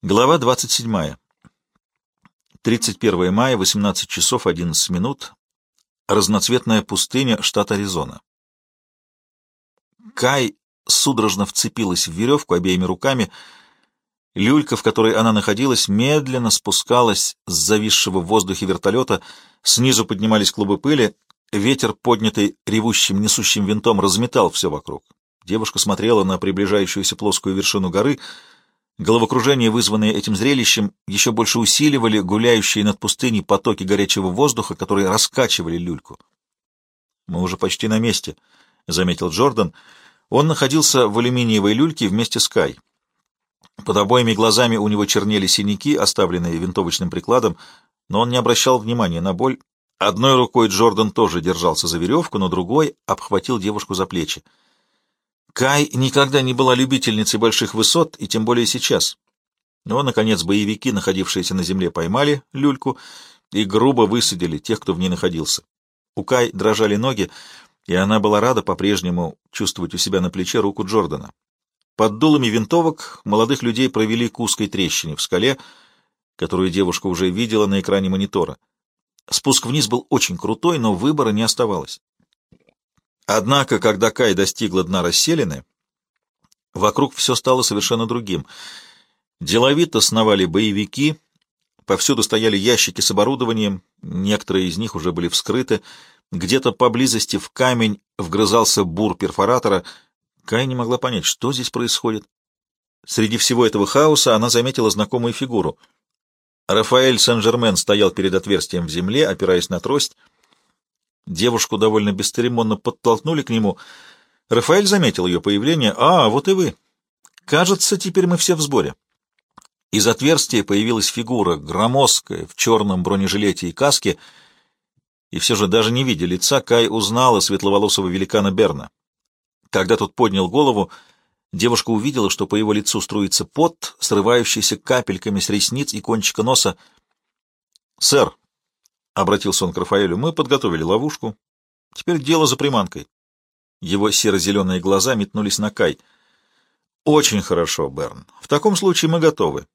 Глава 27. 31 мая, 18 часов 11 минут. Разноцветная пустыня, штат Аризона. Кай судорожно вцепилась в веревку обеими руками. Люлька, в которой она находилась, медленно спускалась с зависшего в воздухе вертолета. Снизу поднимались клубы пыли. Ветер, поднятый ревущим несущим винтом, разметал все вокруг. Девушка смотрела на приближающуюся плоскую вершину горы — Головокружение, вызванное этим зрелищем, еще больше усиливали гуляющие над пустыней потоки горячего воздуха, которые раскачивали люльку. «Мы уже почти на месте», — заметил Джордан. Он находился в алюминиевой люльке вместе с Кай. Под обоими глазами у него чернели синяки, оставленные винтовочным прикладом, но он не обращал внимания на боль. Одной рукой Джордан тоже держался за веревку, но другой обхватил девушку за плечи. Кай никогда не была любительницей больших высот, и тем более сейчас. Но, наконец, боевики, находившиеся на земле, поймали люльку и грубо высадили тех, кто в ней находился. У Кай дрожали ноги, и она была рада по-прежнему чувствовать у себя на плече руку Джордана. Под дулами винтовок молодых людей провели к узкой трещине в скале, которую девушка уже видела на экране монитора. Спуск вниз был очень крутой, но выбора не оставалось. Однако, когда Кай достигла дна расселины, вокруг все стало совершенно другим. Деловито сновали боевики, повсюду стояли ящики с оборудованием, некоторые из них уже были вскрыты, где-то поблизости в камень вгрызался бур перфоратора. Кай не могла понять, что здесь происходит. Среди всего этого хаоса она заметила знакомую фигуру. Рафаэль Сен-Жермен стоял перед отверстием в земле, опираясь на трость, Девушку довольно бесцеремонно подтолкнули к нему. Рафаэль заметил ее появление. «А, вот и вы. Кажется, теперь мы все в сборе». Из отверстия появилась фигура, громоздкая, в черном бронежилете и каске, и все же даже не видя лица, Кай узнала светловолосого великана Берна. Когда тот поднял голову, девушка увидела, что по его лицу струится пот, срывающийся капельками с ресниц и кончика носа. «Сэр», Обратился он к Рафаэлю. Мы подготовили ловушку. Теперь дело за приманкой. Его серо-зеленые глаза метнулись на Кай. Очень хорошо, Берн. В таком случае мы готовы.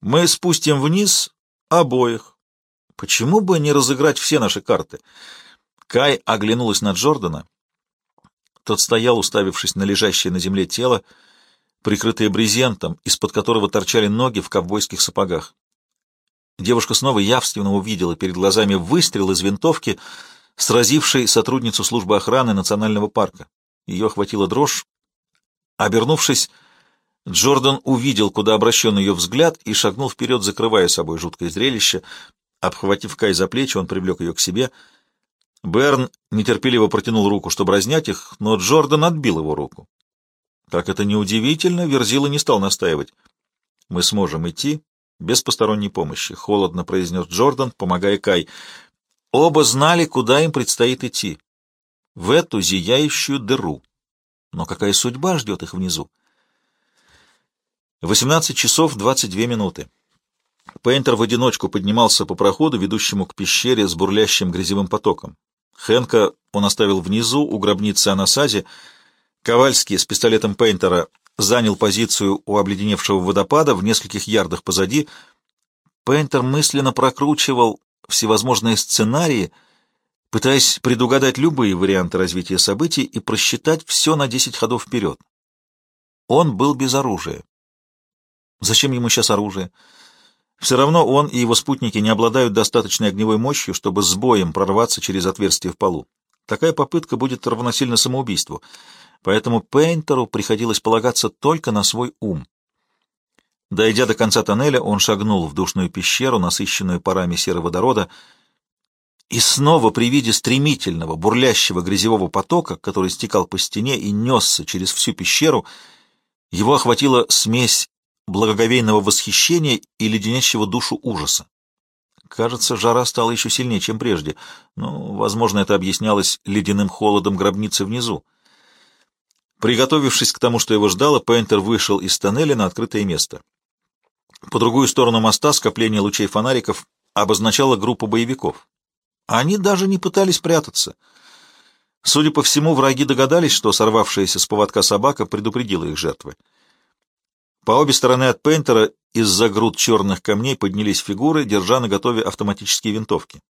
Мы спустим вниз обоих. Почему бы не разыграть все наши карты? Кай оглянулась на Джордана. Тот стоял, уставившись на лежащее на земле тело, прикрытое брезентом, из-под которого торчали ноги в ковбойских сапогах. Девушка снова явственно увидела перед глазами выстрел из винтовки, сразивший сотрудницу службы охраны национального парка. Ее охватила дрожь. Обернувшись, Джордан увидел, куда обращен ее взгляд, и шагнул вперед, закрывая собой жуткое зрелище. Обхватив Кай за плечи, он привлек ее к себе. Берн нетерпеливо протянул руку, чтобы разнять их, но Джордан отбил его руку. Как это неудивительно, Верзила не стал настаивать. «Мы сможем идти, без посторонней помощи, — холодно произнес Джордан, помогая Кай. Оба знали, куда им предстоит идти. В эту зияющую дыру. Но какая судьба ждет их внизу? 18 часов 22 минуты. Пейнтер в одиночку поднимался по проходу, ведущему к пещере с бурлящим грязевым потоком. Хенка он оставил внизу, у гробницы Анасази. Ковальский с пистолетом Пейнтера занял позицию у обледеневшего водопада в нескольких ярдах позади. Пейнтер мысленно прокручивал всевозможные сценарии, пытаясь предугадать любые варианты развития событий и просчитать все на десять ходов вперед. Он был без оружия. Зачем ему сейчас оружие? Все равно он и его спутники не обладают достаточной огневой мощью, чтобы с боем прорваться через отверстие в полу. Такая попытка будет равносильно самоубийству — поэтому Пейнтеру приходилось полагаться только на свой ум. Дойдя до конца тоннеля, он шагнул в душную пещеру, насыщенную парами сероводорода, и снова при виде стремительного, бурлящего грязевого потока, который стекал по стене и несся через всю пещеру, его охватила смесь благоговейного восхищения и леденящего душу ужаса. Кажется, жара стала еще сильнее, чем прежде, но, возможно, это объяснялось ледяным холодом гробницы внизу. Приготовившись к тому, что его ждало, Пейнтер вышел из тоннеля на открытое место. По другую сторону моста скопление лучей фонариков обозначало группу боевиков. Они даже не пытались прятаться. Судя по всему, враги догадались, что сорвавшаяся с поводка собака предупредила их жертвы. По обе стороны от Пейнтера из-за груд черных камней поднялись фигуры, держа на готове автоматические винтовки.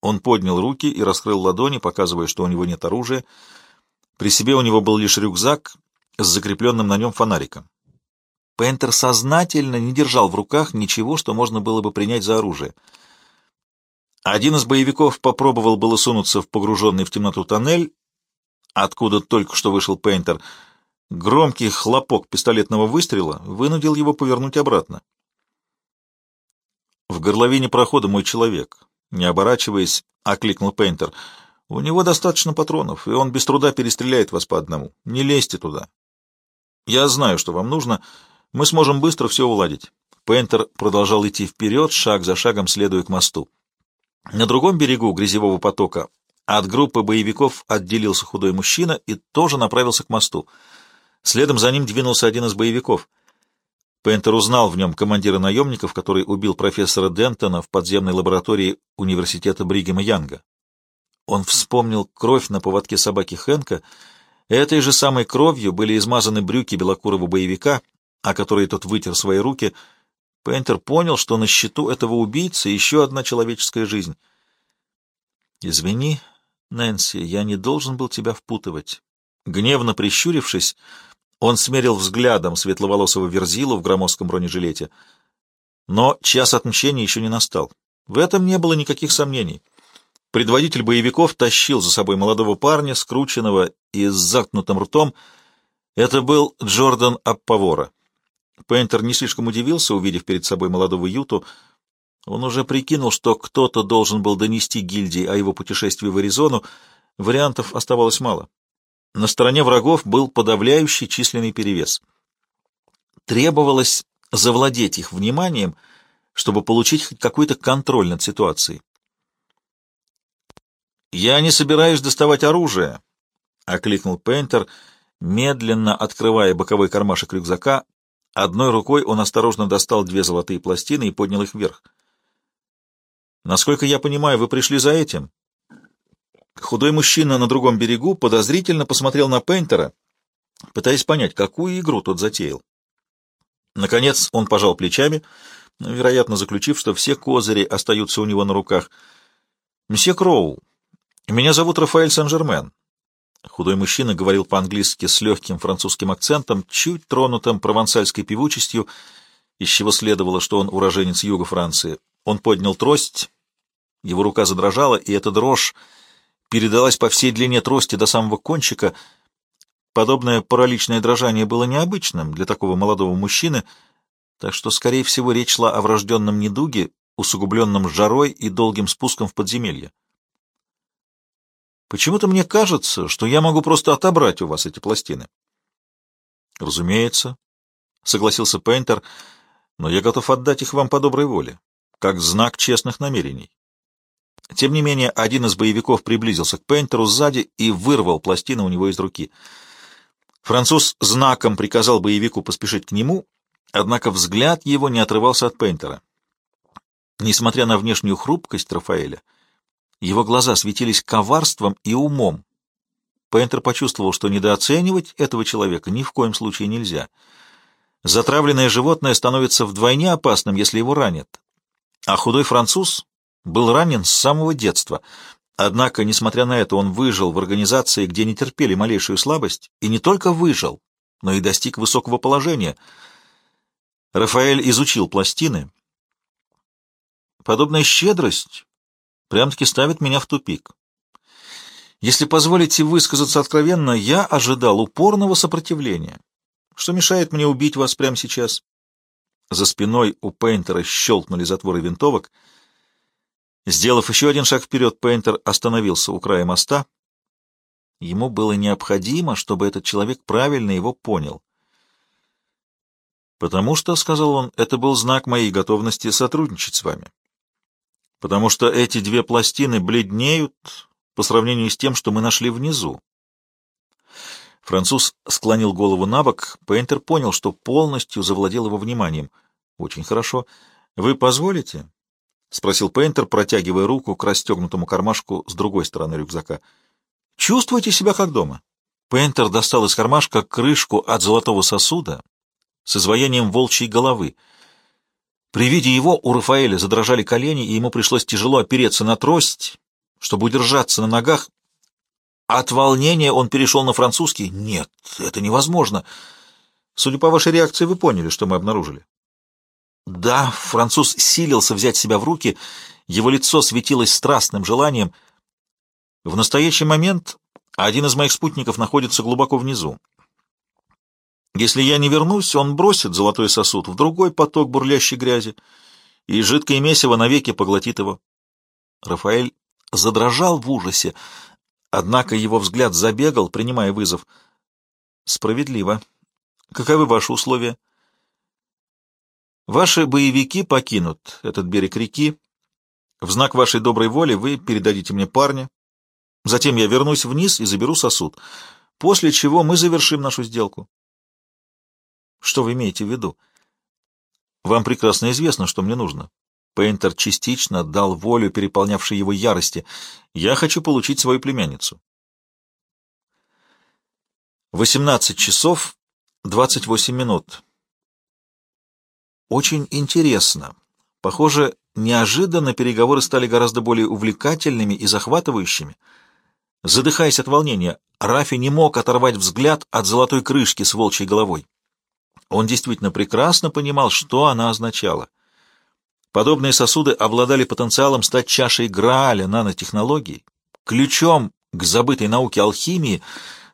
Он поднял руки и раскрыл ладони, показывая, что у него нет оружия. При себе у него был лишь рюкзак с закрепленным на нем фонариком. Пентер сознательно не держал в руках ничего, что можно было бы принять за оружие. Один из боевиков попробовал было сунуться в погруженный в темноту тоннель, откуда только что вышел Пейнтер. Громкий хлопок пистолетного выстрела вынудил его повернуть обратно. «В горловине прохода мой человек», — не оборачиваясь, окликнул Пейнтер. «У него достаточно патронов, и он без труда перестреляет вас по одному. Не лезьте туда. Я знаю, что вам нужно. Мы сможем быстро все уладить». Пейнтер продолжал идти вперед, шаг за шагом следуя к мосту. На другом берегу грязевого потока от группы боевиков отделился худой мужчина и тоже направился к мосту. Следом за ним двинулся один из боевиков. Пейнтер узнал в нем командира наемников, который убил профессора Дентона в подземной лаборатории университета Бригема Янга. Он вспомнил кровь на поводке собаки Хэнка. Этой же самой кровью были измазаны брюки белокурого боевика, о которые тот вытер свои руки. Пейнтер понял, что на счету этого убийцы еще одна человеческая жизнь. «Извини, Нэнси, я не должен был тебя впутывать». Гневно прищурившись, он смерил взглядом светловолосого верзилу в громоздком бронежилете. Но час отмщения еще не настал. В этом не было никаких сомнений. Предводитель боевиков тащил за собой молодого парня, скрученного и с заткнутым ртом. Это был Джордан Аппавора. Пейнтер не слишком удивился, увидев перед собой молодого Юту. Он уже прикинул, что кто-то должен был донести гильдии о его путешествии в Аризону. Вариантов оставалось мало. На стороне врагов был подавляющий численный перевес. Требовалось завладеть их вниманием, чтобы получить хоть какой-то контроль над ситуацией. «Я не собираюсь доставать оружие», — окликнул Пейнтер, медленно открывая боковой кармашек рюкзака. Одной рукой он осторожно достал две золотые пластины и поднял их вверх. Насколько я понимаю, вы пришли за этим?» Худой мужчина на другом берегу подозрительно посмотрел на Пейнтера, пытаясь понять, какую игру тот затеял. Наконец он пожал плечами, вероятно, заключив, что все козыри остаются у него на руках. «Мсье Кроу, меня зовут Рафаэль Сен-Жермен». Худой мужчина говорил по-английски с легким французским акцентом, чуть тронутым провансальской певучестью, из чего следовало, что он уроженец юга Франции. Он поднял трость, его рука задрожала, и эта дрожь передалась по всей длине трости до самого кончика. Подобное параличное дрожание было необычным для такого молодого мужчины, так что, скорее всего, речь шла о врожденном недуге, усугубленном жарой и долгим спуском в подземелье. Почему-то мне кажется, что я могу просто отобрать у вас эти пластины. Разумеется, согласился Пейнтер, но я готов отдать их вам по доброй воле, как знак честных намерений. Тем не менее, один из боевиков приблизился к Пейнтеру сзади и вырвал пластину у него из руки. Француз знаком приказал боевику поспешить к нему, однако взгляд его не отрывался от Пейнтера. Несмотря на внешнюю хрупкость Рафаэля, его глаза светились коварством и умом. Пейнтер почувствовал, что недооценивать этого человека ни в коем случае нельзя. Затравленное животное становится вдвойне опасным, если его ранят. А худой француз был ранен с самого детства. Однако, несмотря на это, он выжил в организации, где не терпели малейшую слабость, и не только выжил, но и достиг высокого положения. Рафаэль изучил пластины. Подобная щедрость прям-таки ставит меня в тупик. Если позволите высказаться откровенно, я ожидал упорного сопротивления. Что мешает мне убить вас прямо сейчас? За спиной у Пейнтера щелкнули затворы винтовок — Сделав еще один шаг вперед, Пейнтер остановился у края моста. Ему было необходимо, чтобы этот человек правильно его понял. «Потому что, — сказал он, — это был знак моей готовности сотрудничать с вами. Потому что эти две пластины бледнеют по сравнению с тем, что мы нашли внизу». Француз склонил голову на бок. Пейнтер понял, что полностью завладел его вниманием. «Очень хорошо. Вы позволите?» — спросил Пейнтер, протягивая руку к расстегнутому кармашку с другой стороны рюкзака. «Чувствуете себя как дома?» Пейнтер достал из кармашка крышку от золотого сосуда с изваянием волчьей головы. При виде его у Рафаэля задрожали колени, и ему пришлось тяжело опереться на трость, чтобы удержаться на ногах. От волнения он перешел на французский. «Нет, это невозможно. Судя по вашей реакции, вы поняли, что мы обнаружили». Да, француз силился взять себя в руки, его лицо светилось страстным желанием. В настоящий момент один из моих спутников находится глубоко внизу. Если я не вернусь, он бросит золотой сосуд в другой поток бурлящей грязи, и жидкое месиво навеки поглотит его. Рафаэль задрожал в ужасе, однако его взгляд забегал, принимая вызов. Справедливо. Каковы ваши условия? Ваши боевики покинут этот берег реки. В знак вашей доброй воли вы передадите мне парня. Затем я вернусь вниз и заберу сосуд, после чего мы завершим нашу сделку. Что вы имеете в виду? Вам прекрасно известно, что мне нужно. Пейнтер частично дал волю переполнявшей его ярости. Я хочу получить свою племянницу. 18 часов 28 минут. Очень интересно. Похоже, неожиданно переговоры стали гораздо более увлекательными и захватывающими. Задыхаясь от волнения, Рафи не мог оторвать взгляд от золотой крышки с волчьей головой. Он действительно прекрасно понимал, что она означала. Подобные сосуды обладали потенциалом стать чашей Грааля нанотехнологий, ключом к забытой науке алхимии,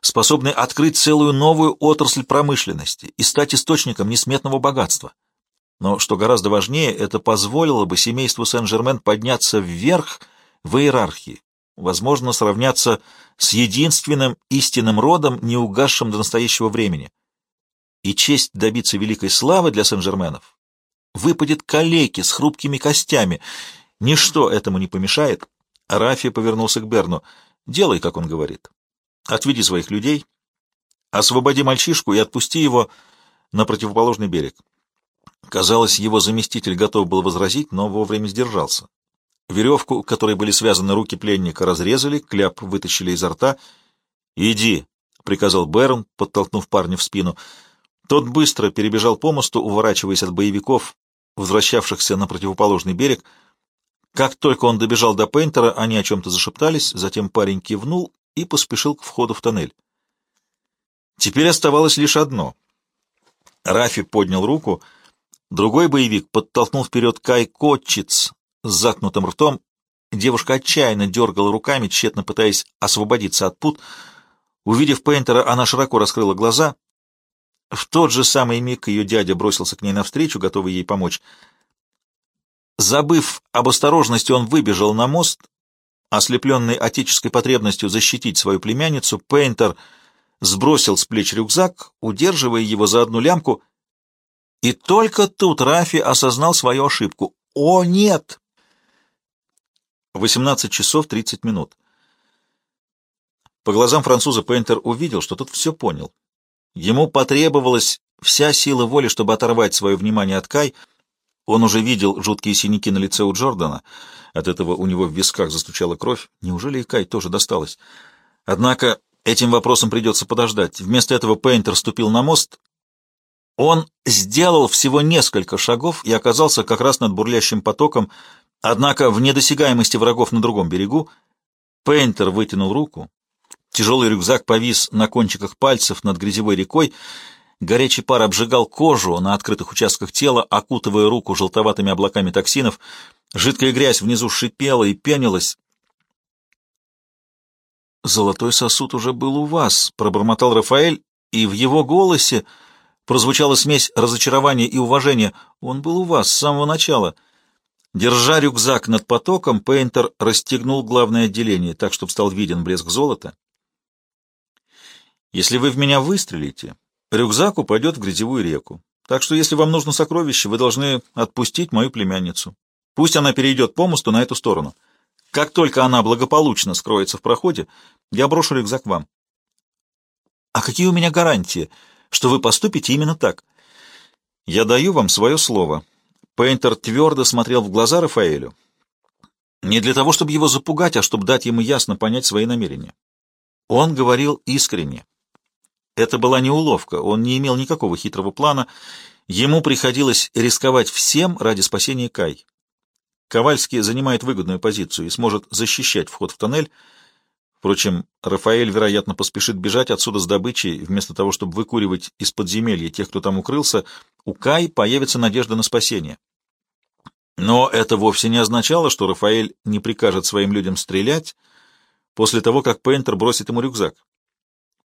способной открыть целую новую отрасль промышленности и стать источником несметного богатства. Но, что гораздо важнее, это позволило бы семейству Сен-Жермен подняться вверх в иерархии, возможно, сравняться с единственным истинным родом, не угасшим до настоящего времени — и честь добиться великой славы для Сен-Жерменов выпадет калеке с хрупкими костями. Ничто этому не помешает. Рафи повернулся к Берну. «Делай, как он говорит. Отведи своих людей, освободи мальчишку и отпусти его на противоположный берег». Казалось, его заместитель готов был возразить, но вовремя сдержался. Веревку, которой были связаны руки пленника, разрезали, кляп вытащили изо рта. «Иди», — приказал Берн, подтолкнув парня в спину, — тот быстро перебежал по мосту, уворачиваясь от боевиков, возвращавшихся на противоположный берег. Как только он добежал до Пейнтера, они о чем-то зашептались, затем парень кивнул и поспешил к входу в тоннель. Теперь оставалось лишь одно. Рафи поднял руку, другой боевик подтолкнул вперед Кай Котчиц с заткнутым ртом. Девушка отчаянно дергала руками, тщетно пытаясь освободиться от пут. Увидев Пейнтера, она широко раскрыла глаза. В тот же самый миг ее дядя бросился к ней навстречу, готовый ей помочь. Забыв об осторожности, он выбежал на мост. Ослепленный отеческой потребностью защитить свою племянницу, Пейнтер сбросил с плеч рюкзак, удерживая его за одну лямку, и только тут Рафи осознал свою ошибку. «О, нет!» 18 часов 30 минут. По глазам француза Пейнтер увидел, что тот все понял. Ему потребовалась вся сила воли, чтобы оторвать свое внимание от Кай. Он уже видел жуткие синяки на лице у Джордана. От этого у него в висках застучала кровь. Неужели и Кай тоже досталось? Однако этим вопросом придется подождать. Вместо этого Пейнтер ступил на мост. Он сделал всего несколько шагов и оказался как раз над бурлящим потоком, однако в недосягаемости врагов на другом берегу. Пейнтер вытянул руку, Тяжелый рюкзак повис на кончиках пальцев над грязевой рекой. Горячий пар обжигал кожу на открытых участках тела, окутывая руку желтоватыми облаками токсинов. Жидкая грязь внизу шипела и пенилась. «Золотой сосуд уже был у вас», — пробормотал Рафаэль, и в его голосе прозвучала смесь разочарования и уважения. «Он был у вас с самого начала». Держа рюкзак над потоком, Пейнтер расстегнул главное отделение так, чтобы стал виден блеск золота. Если вы в меня выстрелите, рюкзак упадет в грязевую реку. Так что, если вам нужно сокровище, вы должны отпустить мою племянницу. Пусть она перейдет по мосту на эту сторону. Как только она благополучно скроется в проходе, я брошу рюкзак вам. А какие у меня гарантии, что вы поступите именно так? Я даю вам свое слово. Пейнтер твердо смотрел в глаза Рафаэлю. Не для того, чтобы его запугать, а чтобы дать ему ясно понять свои намерения. Он говорил искренне. Это была не уловка, он не имел никакого хитрого плана. Ему приходилось рисковать всем ради спасения Кай. Ковальский занимает выгодную позицию и сможет защищать вход в тоннель. Впрочем, Рафаэль, вероятно, поспешит бежать отсюда с добычей, вместо того, чтобы выкуривать из подземелья тех, кто там укрылся, у Кай появится надежда на спасение. Но это вовсе не означало, что Рафаэль не прикажет своим людям стрелять после того, как Пейнтер бросит ему рюкзак.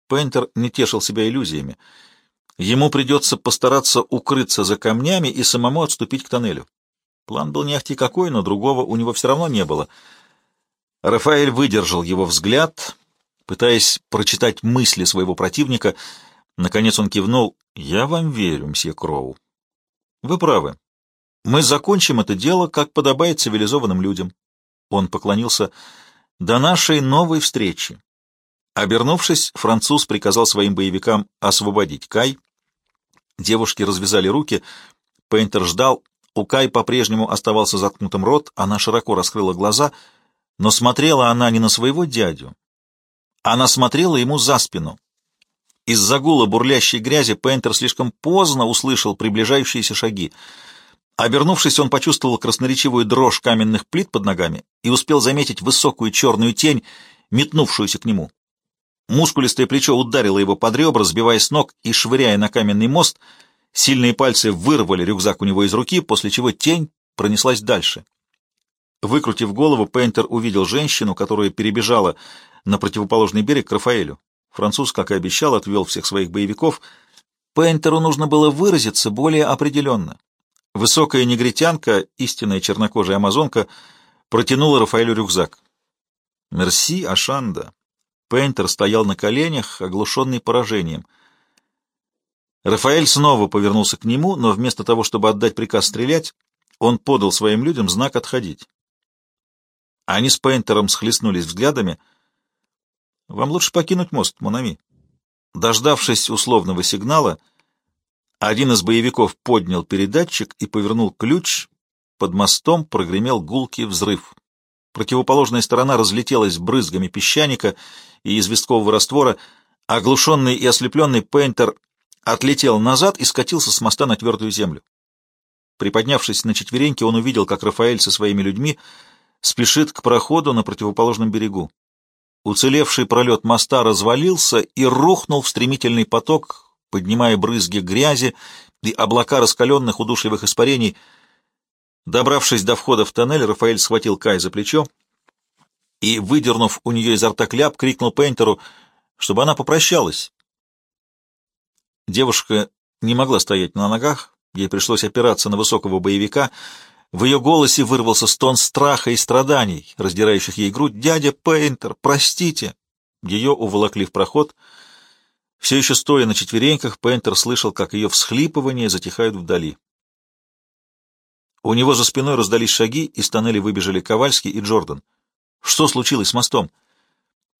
Пейнтер не тешил себя иллюзиями. Ему придется постараться укрыться за камнями и самому отступить к тоннелю. План был не ахти какой, но другого у него все равно не было. Рафаэль выдержал его взгляд, пытаясь прочитать мысли своего противника. Наконец он кивнул. «Я вам верю, мсье Кроу. Вы правы. Мы закончим это дело, как подобает цивилизованным людям». Он поклонился до нашей новой встречи. Обернувшись, француз приказал своим боевикам освободить Кай. Девушки развязали руки. Пейнтер ждал, у Кай по-прежнему оставался заткнутым рот, она широко раскрыла глаза, но смотрела она не на своего дядю. Она смотрела ему за спину. Из-за гула бурлящей грязи Пейнтер слишком поздно услышал приближающиеся шаги. Обернувшись, он почувствовал красноречивую дрожь каменных плит под ногами и успел заметить высокую черную тень, метнувшуюся к нему. Мускулистое плечо ударило его под ребра, сбивая с ног и швыряя на каменный мост — Сильные пальцы вырвали рюкзак у него из руки, после чего тень пронеслась дальше. Выкрутив голову, Пейнтер увидел женщину, которая перебежала на противоположный берег к Рафаэлю. Француз, как и обещал, отвел всех своих боевиков. Пейнтеру нужно было выразиться более определенно. Высокая негритянка, истинная чернокожая амазонка, протянула Рафаэлю рюкзак. «Мерси, Ашанда». Пейнтер стоял на коленях, оглушенный поражением — Рафаэль снова повернулся к нему, но вместо того, чтобы отдать приказ стрелять, он подал своим людям знак «отходить». Они с Пейнтером схлестнулись взглядами. «Вам лучше покинуть мост, Монами». Дождавшись условного сигнала, один из боевиков поднял передатчик и повернул ключ. Под мостом прогремел гулкий взрыв. Противоположная сторона разлетелась брызгами песчаника и известкового раствора. Оглушенный и ослепленный Пейнтер отлетел назад и скатился с моста на твердую землю. Приподнявшись на четвереньки, он увидел, как Рафаэль со своими людьми спешит к проходу на противоположном берегу. Уцелевший пролет моста развалился и рухнул в стремительный поток, поднимая брызги грязи и облака раскаленных удушливых испарений. Добравшись до входа в тоннель, Рафаэль схватил Кай за плечо и, выдернув у нее изо рта кляп, крикнул Пейнтеру, чтобы она попрощалась, Девушка не могла стоять на ногах, ей пришлось опираться на высокого боевика. В ее голосе вырвался стон страха и страданий, раздирающих ей грудь. «Дядя Пейнтер, простите!» Ее уволокли в проход. Все еще стоя на четвереньках, Пейнтер слышал, как ее всхлипывания затихают вдали. У него за спиной раздались шаги, из тоннеля выбежали Ковальский и Джордан. Что случилось с мостом?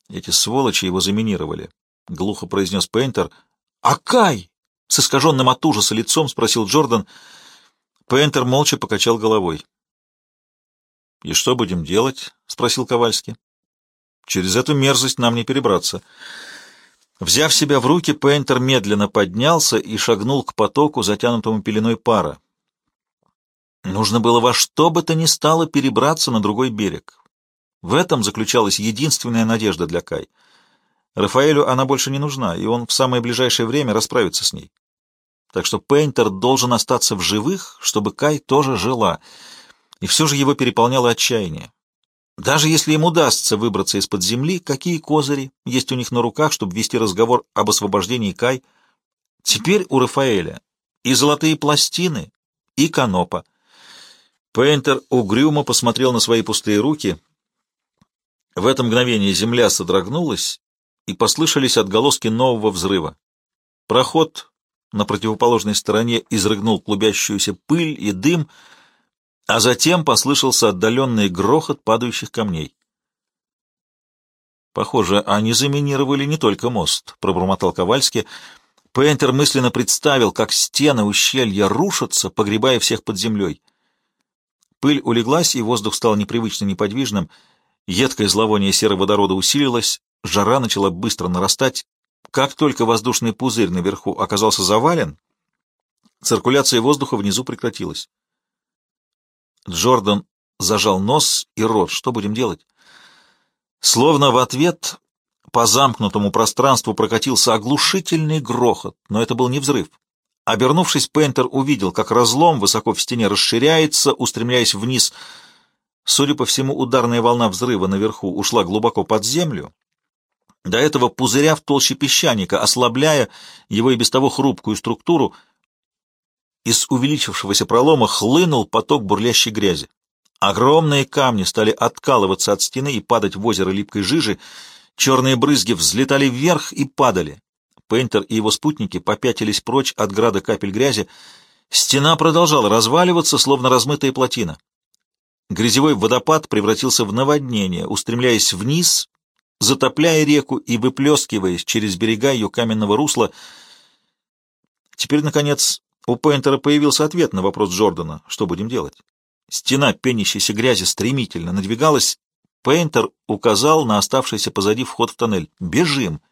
Эти сволочи его заминировали, — глухо произнес Пейнтер, «Акай!» — с искаженным от ужаса лицом спросил Джордан. Пейнтер молча покачал головой. «И что будем делать?» — спросил Ковальский. «Через эту мерзость нам не перебраться». Взяв себя в руки, Пейнтер медленно поднялся и шагнул к потоку, затянутому пеленой пара. Нужно было во что бы то ни стало перебраться на другой берег. В этом заключалась единственная надежда для Кай — Рафаэлю она больше не нужна, и он в самое ближайшее время расправится с ней. Так что Пейнтер должен остаться в живых, чтобы Кай тоже жила, и все же его переполняло отчаяние. Даже если им удастся выбраться из-под земли, какие козыри есть у них на руках, чтобы вести разговор об освобождении Кай? Теперь у Рафаэля и золотые пластины, и канопа. Пейнтер угрюмо посмотрел на свои пустые руки. В это мгновение земля содрогнулась, и послышались отголоски нового взрыва. Проход на противоположной стороне изрыгнул клубящуюся пыль и дым, а затем послышался отдаленный грохот падающих камней. «Похоже, они заминировали не только мост», — пробормотал Ковальский. Пейнтер мысленно представил, как стены ущелья рушатся, погребая всех под землей. Пыль улеглась, и воздух стал непривычно неподвижным. Едкое зловоние сероводорода усилилось, Жара начала быстро нарастать. Как только воздушный пузырь наверху оказался завален, Циркуляция воздуха внизу прекратилась. Джордан зажал нос и рот. Что будем делать? Словно в ответ по замкнутому пространству прокатился оглушительный грохот, но это был не взрыв. Обернувшись, Пейнтер увидел, как разлом высоко в стене расширяется, устремляясь вниз. Судя по всему, ударная волна взрыва наверху ушла глубоко под землю, до этого пузыря в толще песчаника, ослабляя его и без того хрупкую структуру. Из увеличившегося пролома хлынул поток бурлящей грязи. Огромные камни стали откалываться от стены и падать в озеро липкой жижи, черные брызги взлетали вверх и падали. Пейнтер и его спутники попятились прочь от града капель грязи. Стена продолжала разваливаться, словно размытая плотина. Грязевой водопад превратился в наводнение, устремляясь вниз, затопляя реку и выплескиваясь через берега ее каменного русла. Теперь, наконец, у Пейнтера появился ответ на вопрос Джордана, что будем делать. Стена пенящейся грязи стремительно надвигалась. Пейнтер указал на оставшийся позади вход в тоннель. «Бежим!»